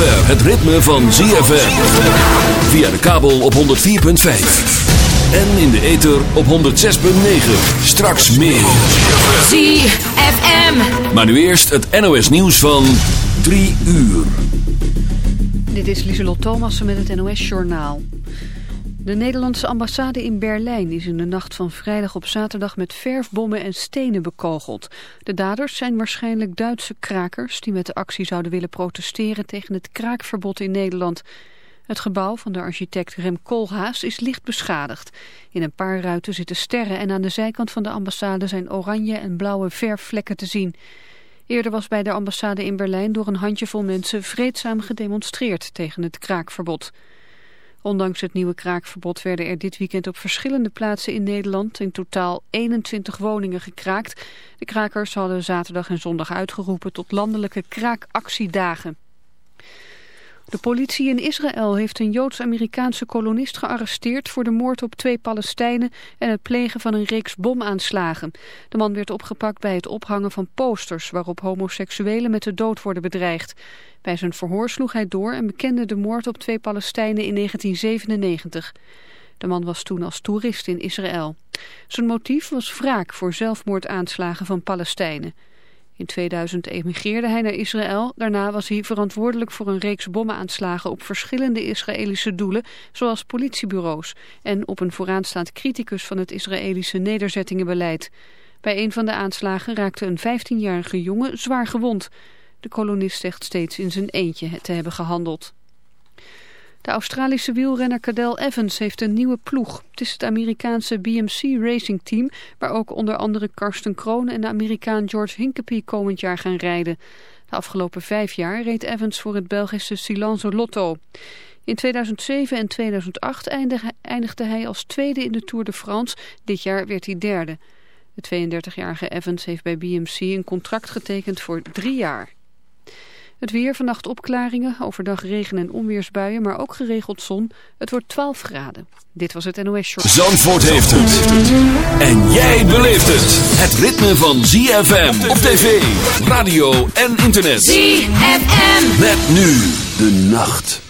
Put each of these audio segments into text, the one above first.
zover het ritme van ZFM. Via de kabel op 104.5. En in de ether op 106.9. Straks meer. ZFM. Maar nu eerst het NOS nieuws van 3 uur. Dit is Lieselot Thomassen met het NOS Journaal. De Nederlandse ambassade in Berlijn is in de nacht van vrijdag op zaterdag met verfbommen en stenen bekogeld. De daders zijn waarschijnlijk Duitse krakers die met de actie zouden willen protesteren tegen het kraakverbod in Nederland. Het gebouw van de architect Rem Koolhaas is licht beschadigd. In een paar ruiten zitten sterren en aan de zijkant van de ambassade zijn oranje en blauwe verfvlekken te zien. Eerder was bij de ambassade in Berlijn door een handjevol mensen vreedzaam gedemonstreerd tegen het kraakverbod. Ondanks het nieuwe kraakverbod werden er dit weekend op verschillende plaatsen in Nederland in totaal 21 woningen gekraakt. De krakers hadden zaterdag en zondag uitgeroepen tot landelijke kraakactiedagen. De politie in Israël heeft een Joods-Amerikaanse kolonist gearresteerd voor de moord op twee Palestijnen en het plegen van een reeks bomaanslagen. De man werd opgepakt bij het ophangen van posters waarop homoseksuelen met de dood worden bedreigd. Bij zijn verhoor sloeg hij door en bekende de moord op twee Palestijnen in 1997. De man was toen als toerist in Israël. Zijn motief was wraak voor zelfmoordaanslagen van Palestijnen. In 2000 emigreerde hij naar Israël. Daarna was hij verantwoordelijk voor een reeks bommenaanslagen op verschillende Israëlische doelen, zoals politiebureaus, en op een vooraanstaand criticus van het Israëlische nederzettingenbeleid. Bij een van de aanslagen raakte een 15-jarige jongen zwaar gewond. De kolonist zegt steeds in zijn eentje te hebben gehandeld. De Australische wielrenner Cadel Evans heeft een nieuwe ploeg. Het is het Amerikaanse BMC Racing Team, waar ook onder andere Karsten Kroon en de Amerikaan George Hincapie komend jaar gaan rijden. De afgelopen vijf jaar reed Evans voor het Belgische Silence Lotto. In 2007 en 2008 eindigde hij als tweede in de Tour de France. Dit jaar werd hij derde. De 32-jarige Evans heeft bij BMC een contract getekend voor drie jaar. Het weer, vannacht opklaringen, overdag regen- en onweersbuien, maar ook geregeld zon. Het wordt 12 graden. Dit was het NOS Short. Zandvoort heeft het. En jij beleeft het. Het ritme van ZFM op tv, radio en internet. ZFM. Met nu de nacht.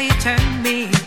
You turn me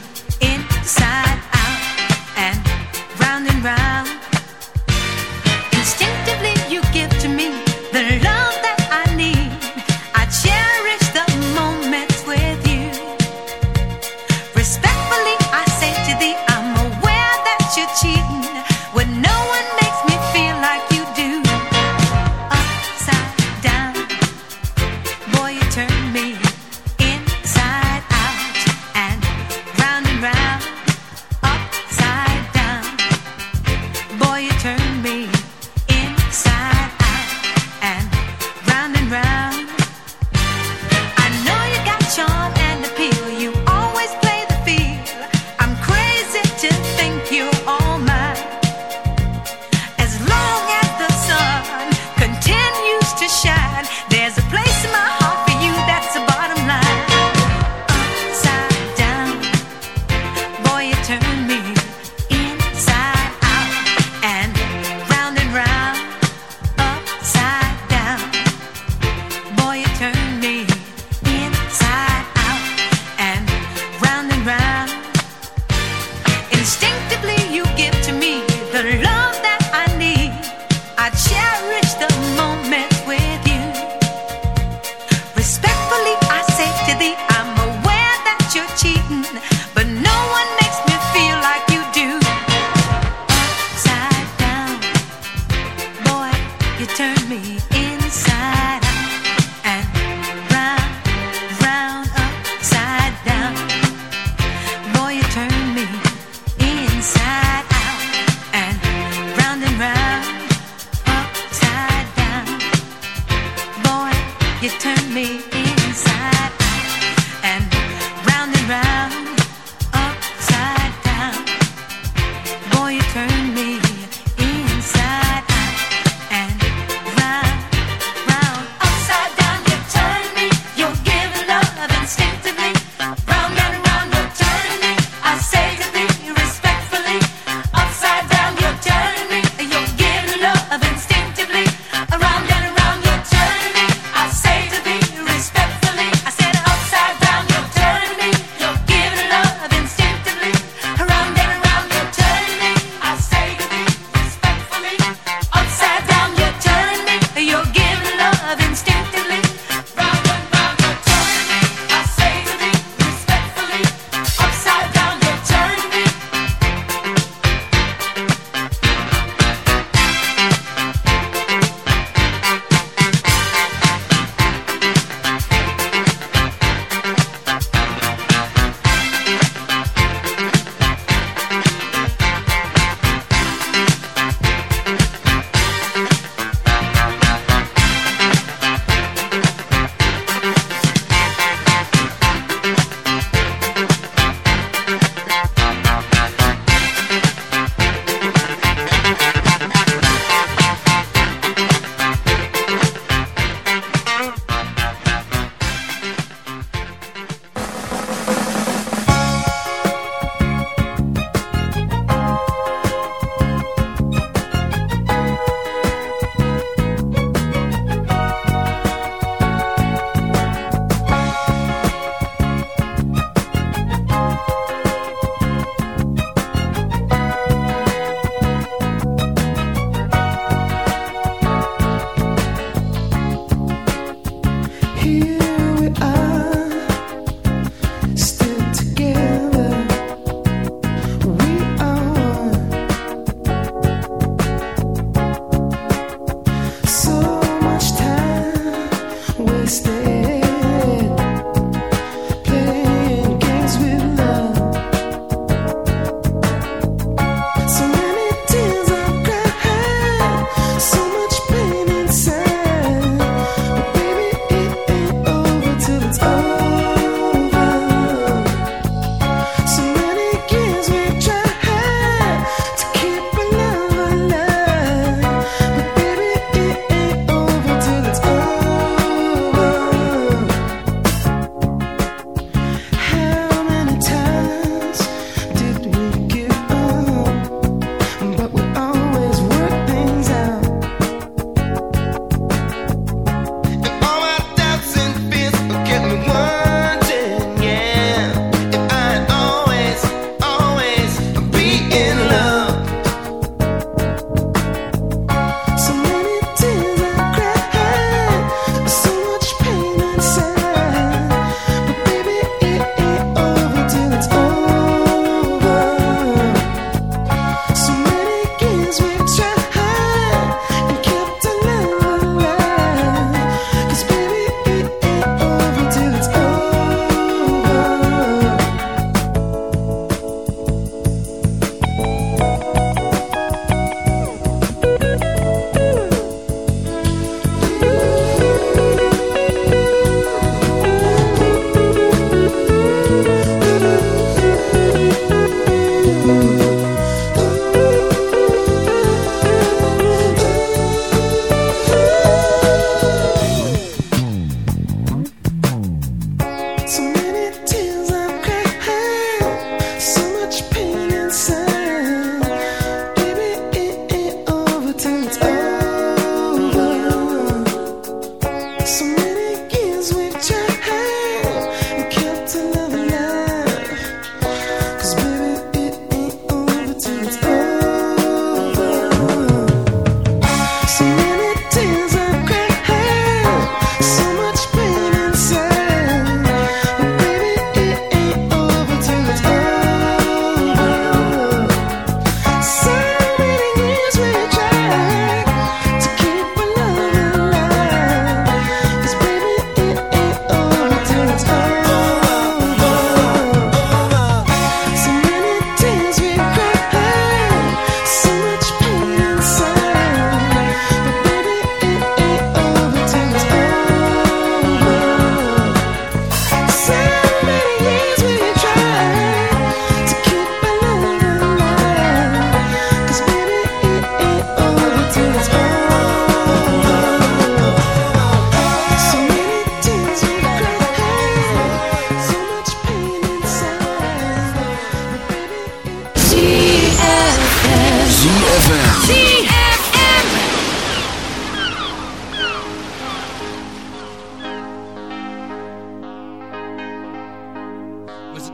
me.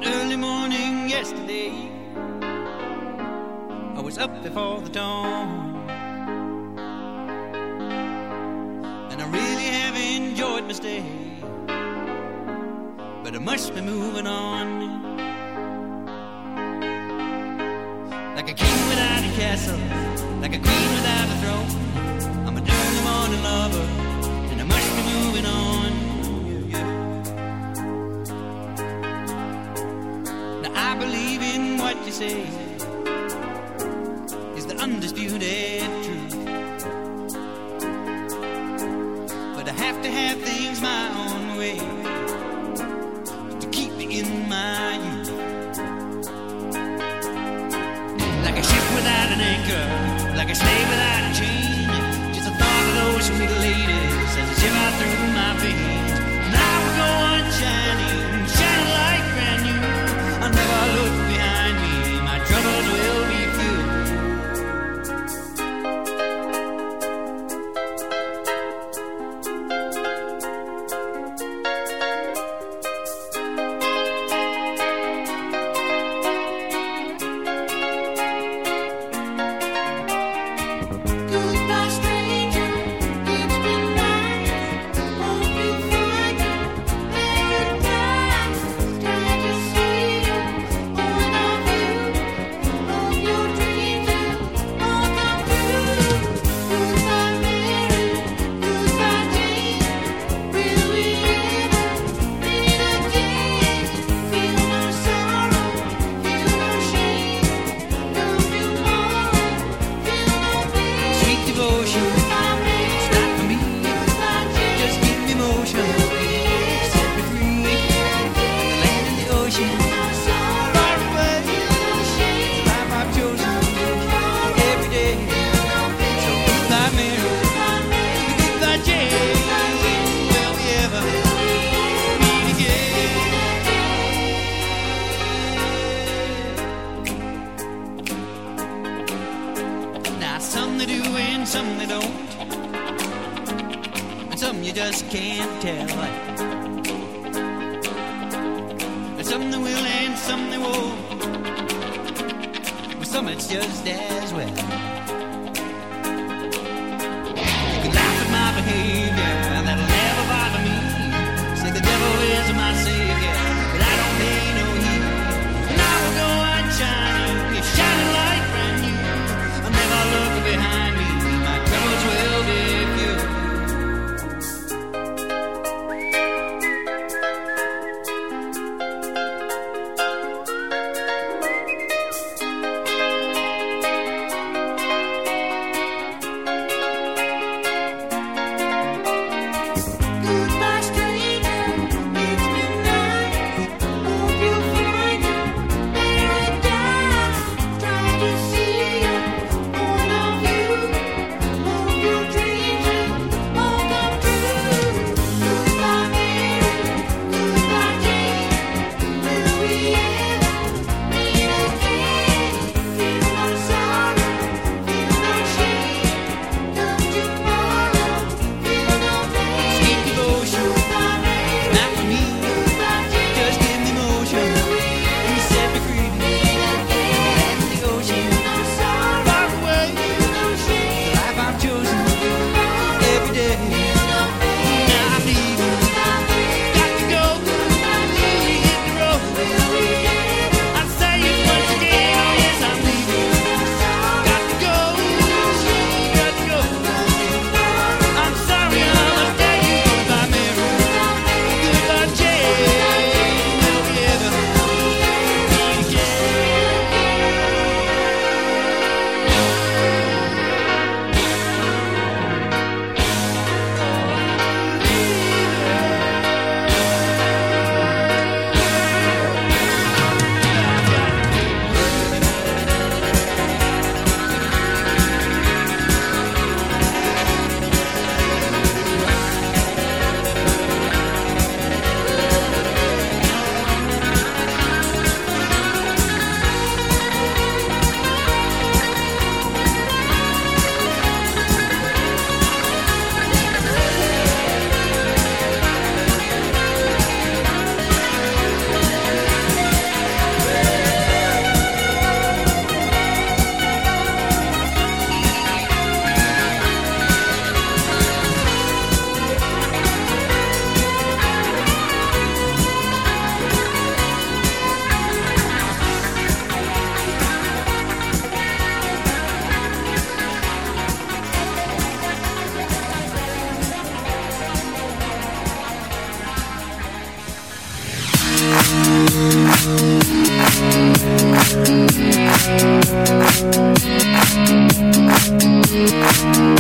early morning yesterday. I was up before the dawn. And I really have enjoyed my stay. But I must be moving on. Like a king without a castle, like a queen without a throne. I'm a dirty morning lover. see.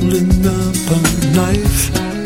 holding up a knife.